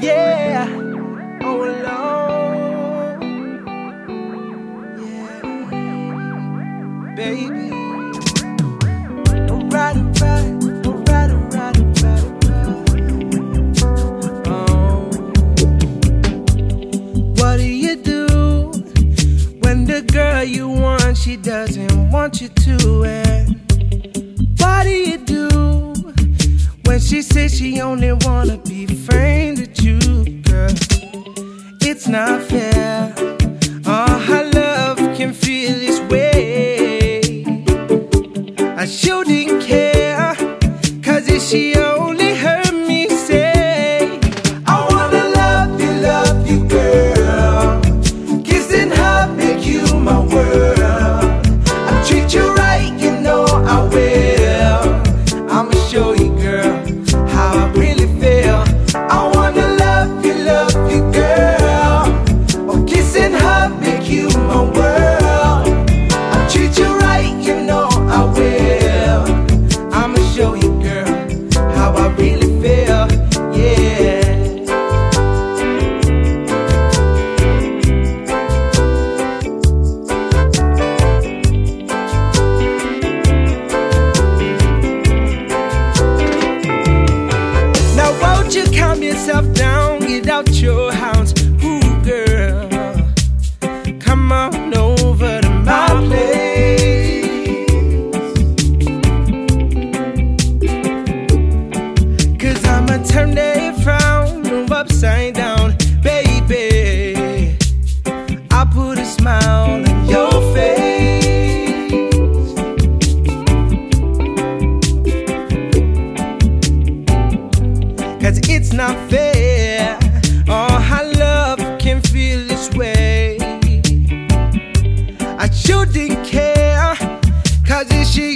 Yeah, all alone. Yeah, baby. Oh. What do you do when the girl you want she doesn't want you to? Eh? She says she only wanna be friends with you, girl? It's not fair. All her love can feel this way. I shouldn't care, cause if she only heard me say, I wanna love you, love you, girl. Kissing her make you my world. I treat you right, yourself down, desistir